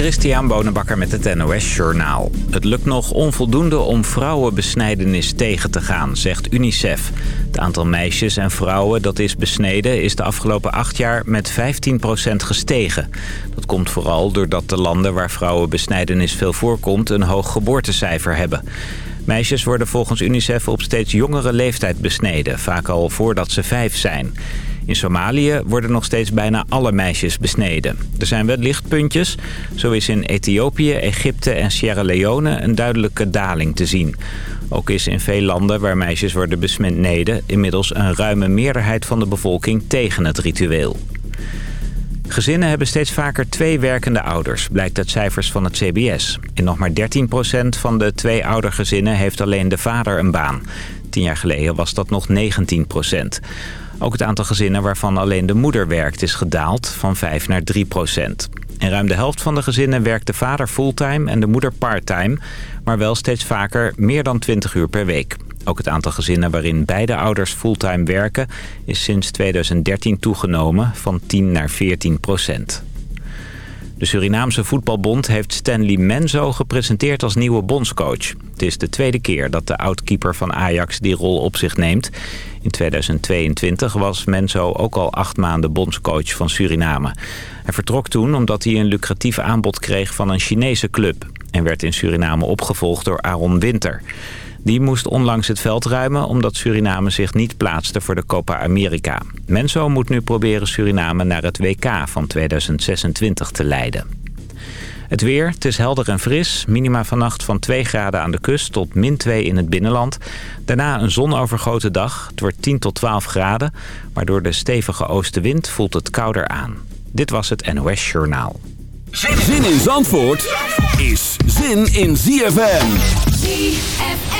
Christian Bonenbakker met het NOS Journaal. Het lukt nog onvoldoende om vrouwenbesnijdenis tegen te gaan, zegt UNICEF. Het aantal meisjes en vrouwen dat is besneden is de afgelopen acht jaar met 15% gestegen. Dat komt vooral doordat de landen waar vrouwenbesnijdenis veel voorkomt een hoog geboortecijfer hebben. Meisjes worden volgens UNICEF op steeds jongere leeftijd besneden, vaak al voordat ze vijf zijn. In Somalië worden nog steeds bijna alle meisjes besneden. Er zijn wel lichtpuntjes. Zo is in Ethiopië, Egypte en Sierra Leone een duidelijke daling te zien. Ook is in veel landen waar meisjes worden besneden... inmiddels een ruime meerderheid van de bevolking tegen het ritueel. Gezinnen hebben steeds vaker twee werkende ouders, blijkt uit cijfers van het CBS. In nog maar 13% van de twee-oudergezinnen heeft alleen de vader een baan. Tien jaar geleden was dat nog 19%. Ook het aantal gezinnen waarvan alleen de moeder werkt is gedaald van 5 naar 3 procent. In ruim de helft van de gezinnen werkt de vader fulltime en de moeder parttime... maar wel steeds vaker meer dan 20 uur per week. Ook het aantal gezinnen waarin beide ouders fulltime werken... is sinds 2013 toegenomen van 10 naar 14 procent. De Surinaamse voetbalbond heeft Stanley Menzo gepresenteerd als nieuwe bondscoach. Het is de tweede keer dat de oudkeeper van Ajax die rol op zich neemt. In 2022 was Menzo ook al acht maanden bondscoach van Suriname. Hij vertrok toen omdat hij een lucratief aanbod kreeg van een Chinese club... en werd in Suriname opgevolgd door Aaron Winter... Die moest onlangs het veld ruimen omdat Suriname zich niet plaatste voor de Copa America. Menso moet nu proberen Suriname naar het WK van 2026 te leiden. Het weer, het is helder en fris. Minima vannacht van 2 graden aan de kust tot min 2 in het binnenland. Daarna een zonovergoten dag. Het wordt 10 tot 12 graden. Maar door de stevige oostenwind voelt het kouder aan. Dit was het NOS Journaal. Zin in Zandvoort is zin in ZFM. ZFM.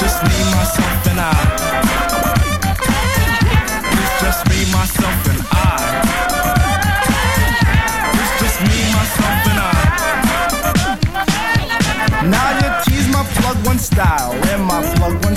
Just me, myself, and I. It's just me, myself, and I. It's just me, myself, and I. Now you tease my plug one style and my plug one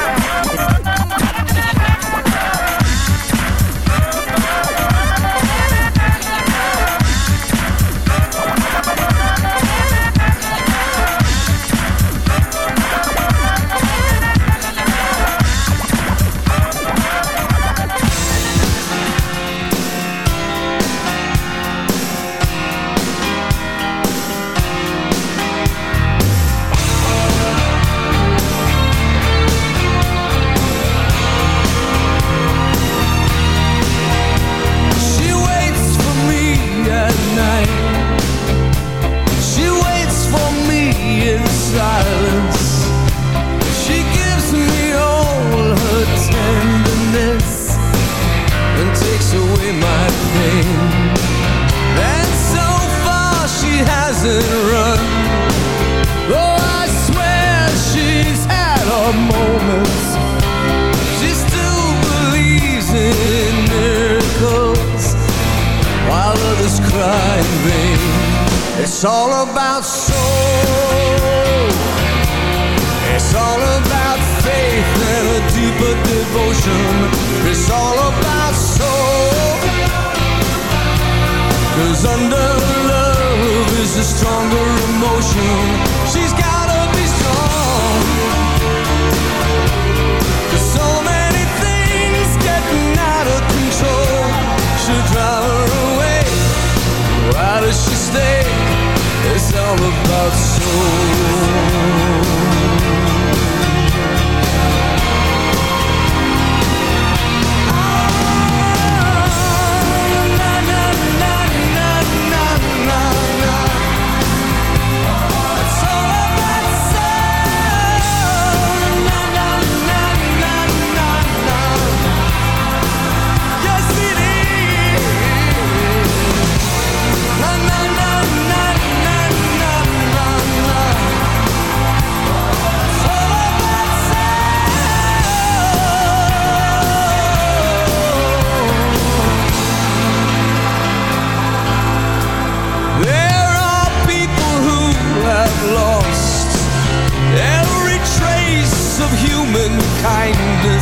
human kindness.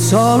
It's all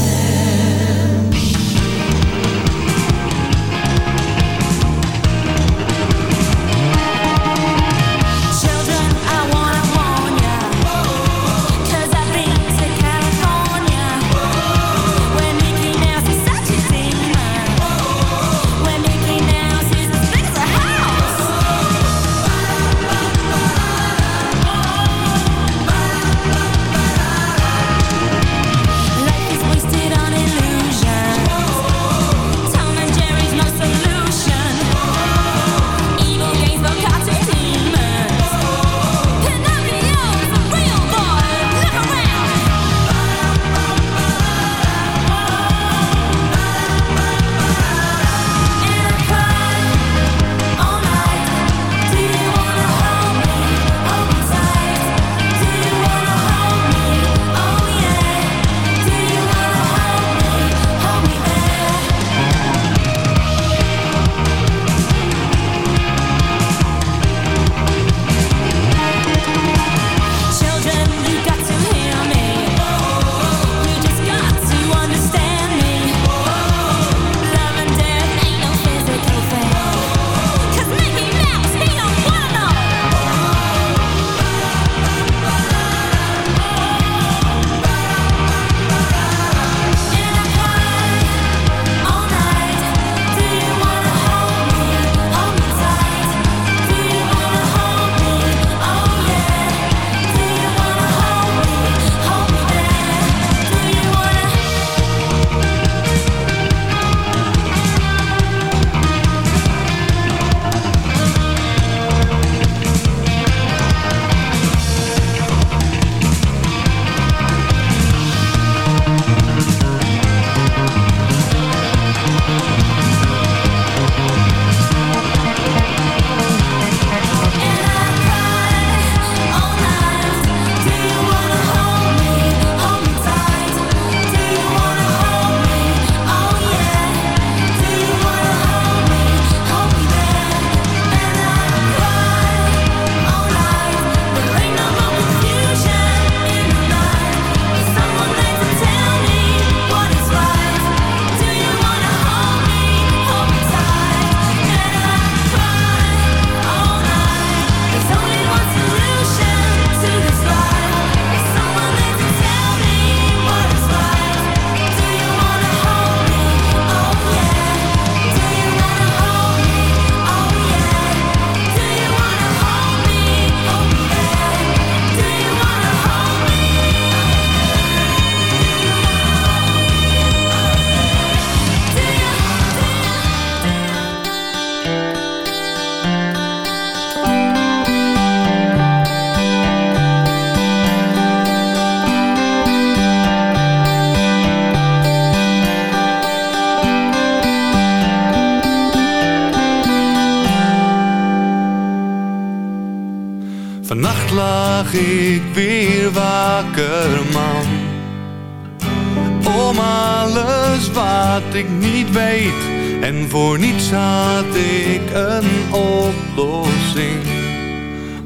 Oplossing.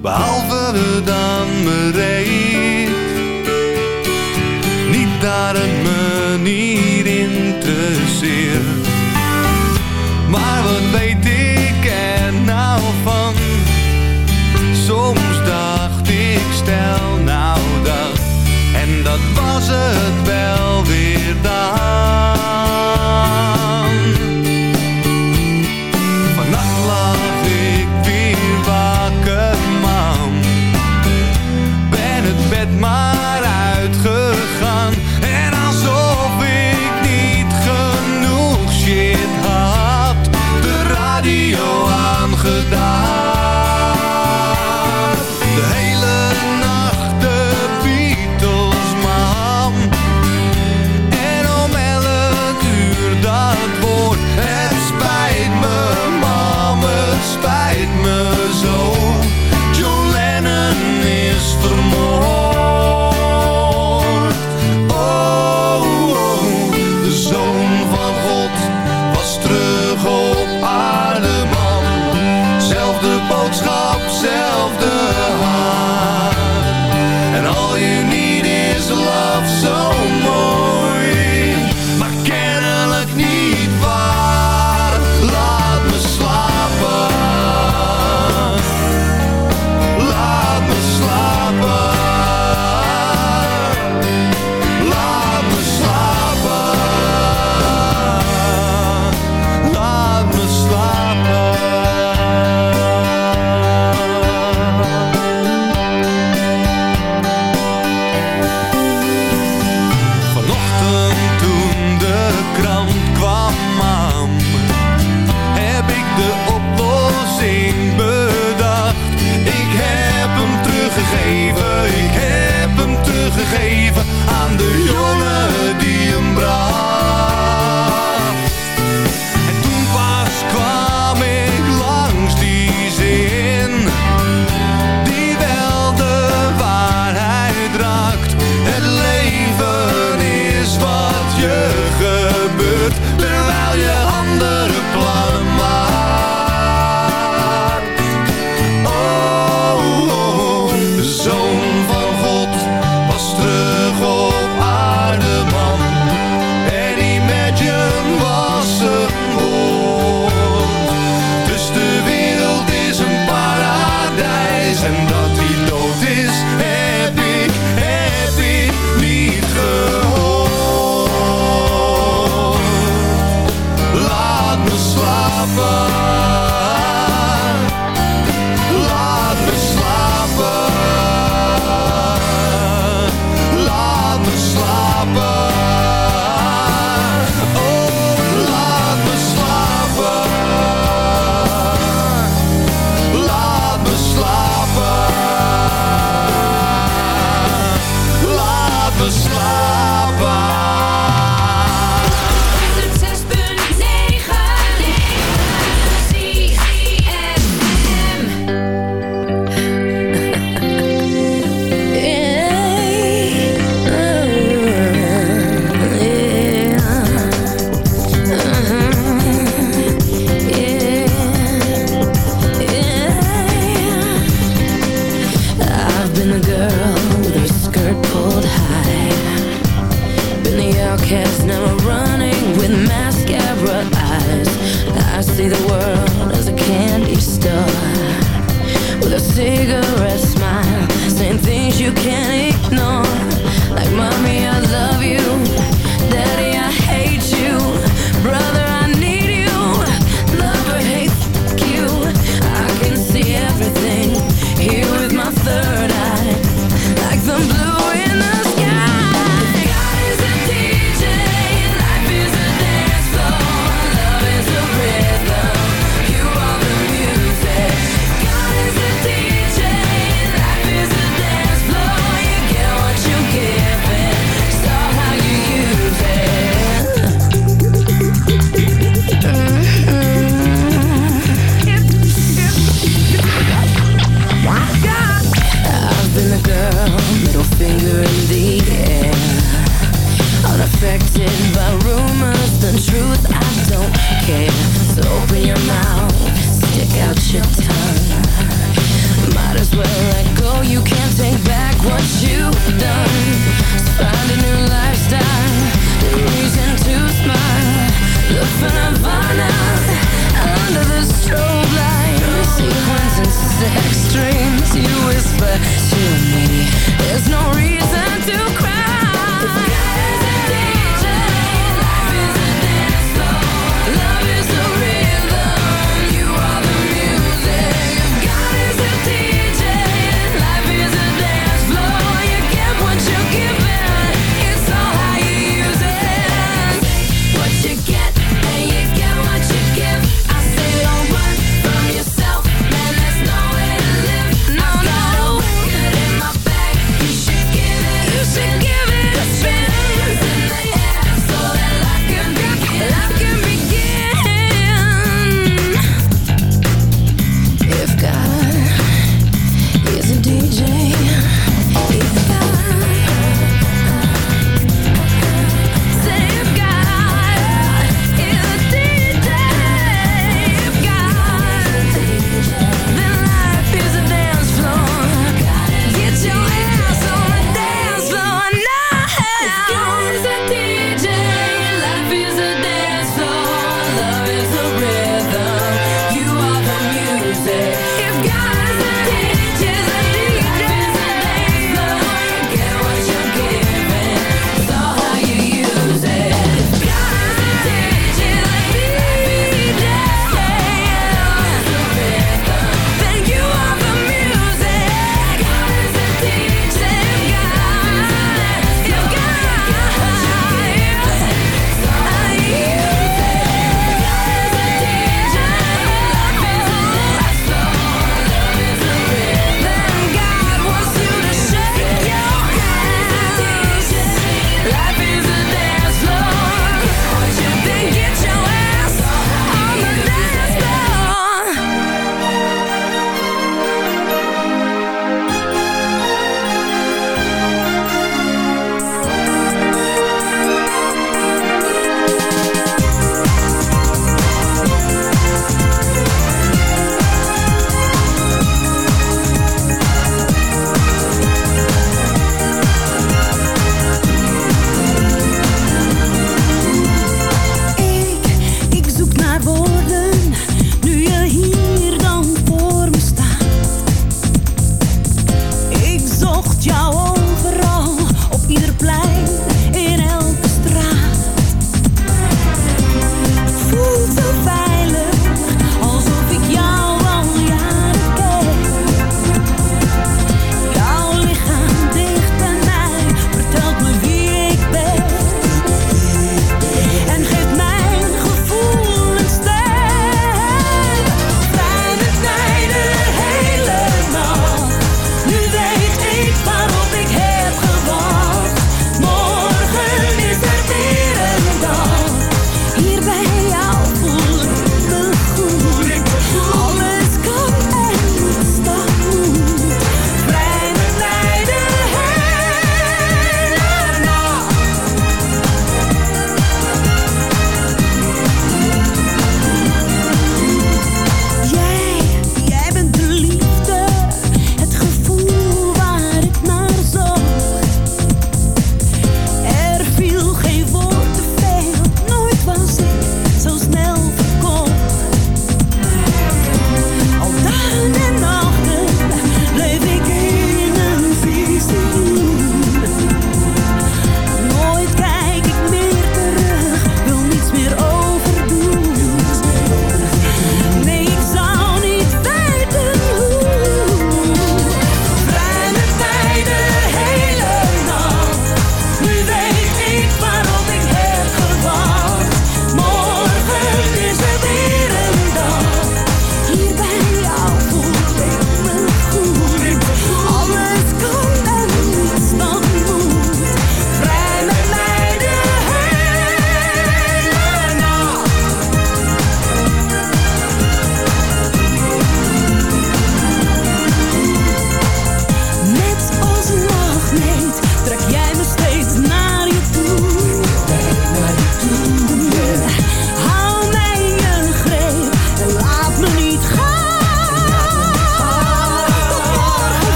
Behalve dan bereid. Niet dat het me niet interesseert. Maar wat weet ik er nou van? Soms dacht ik stel nou dat En dat was het wel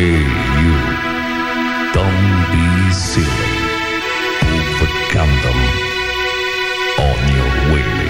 Hey, you. Don't be silly. Overcome them on your way.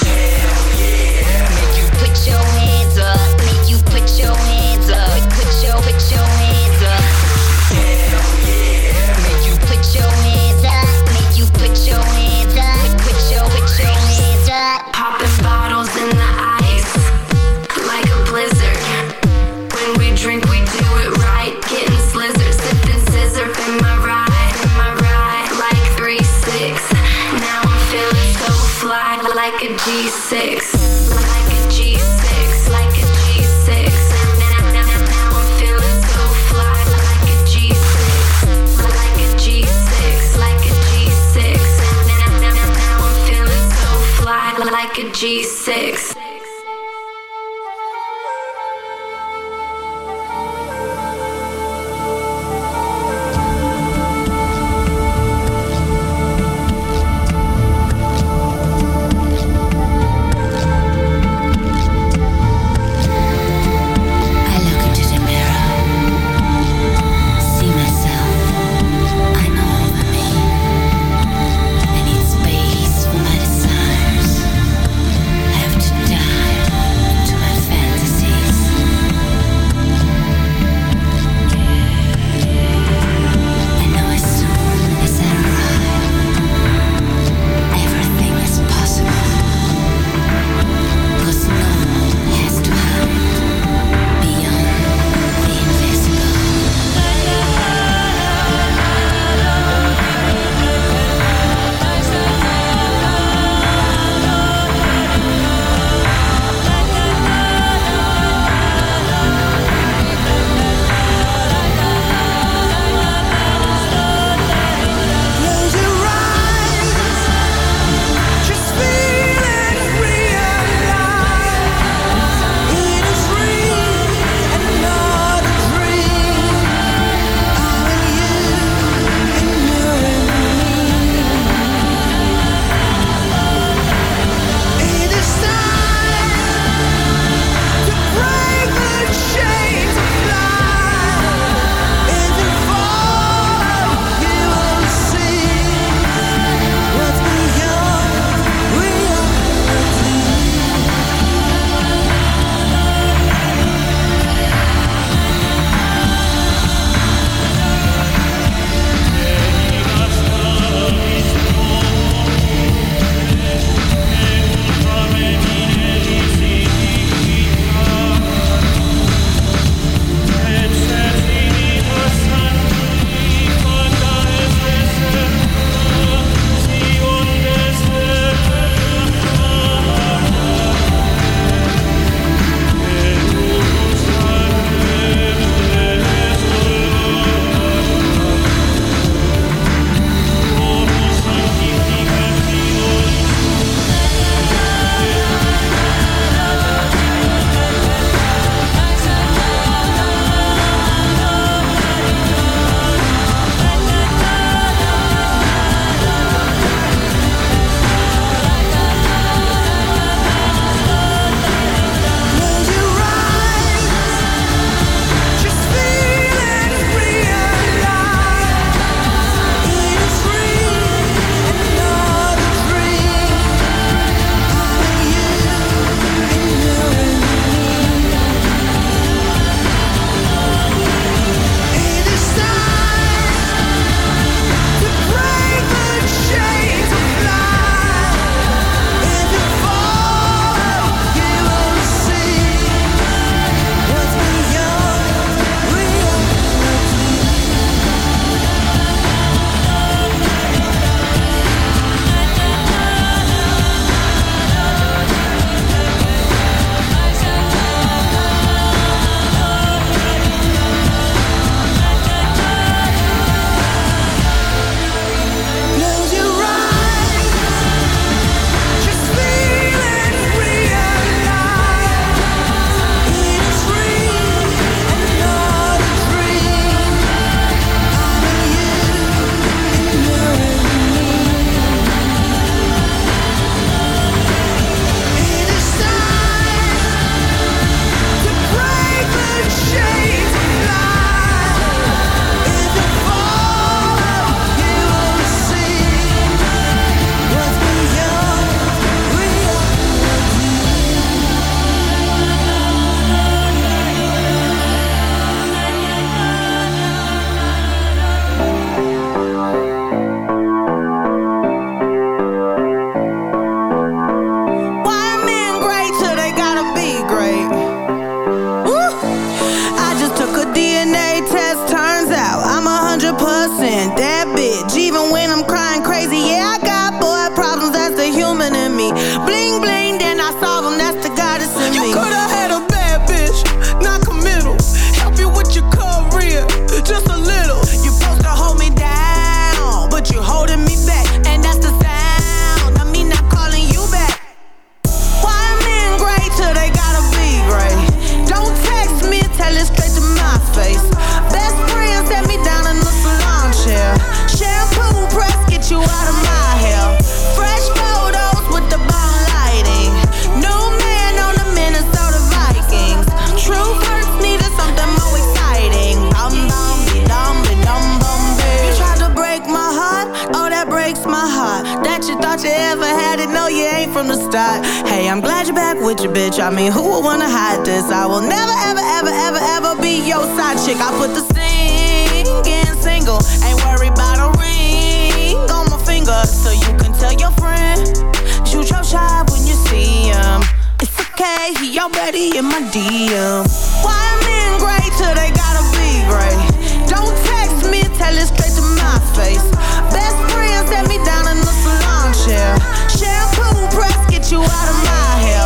He already in my DM. Why men great till they gotta be great? Don't text me, tell it straight to my face. Best friend set me down in the salon chair. Shampoo press, get you out of my hair.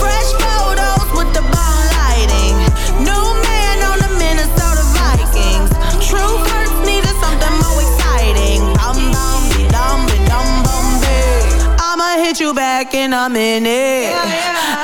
Fresh photos with the bomb lighting. New man on the Minnesota Vikings. True hurts needed something more exciting. Dum dum be dum be dum be. I'ma hit you back in a minute. I don't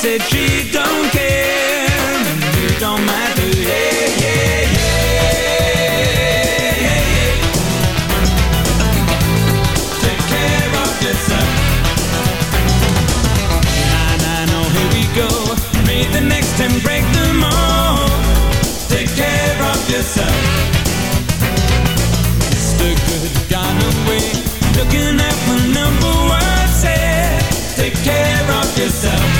said she don't care. And you don't matter. do yeah, yeah, yeah, Take care of yourself. Nah, nah, no, here we go. Read the next and break them all Take care of yourself. Mr. Good gone away. Looking at what number one said. Take care of yourself.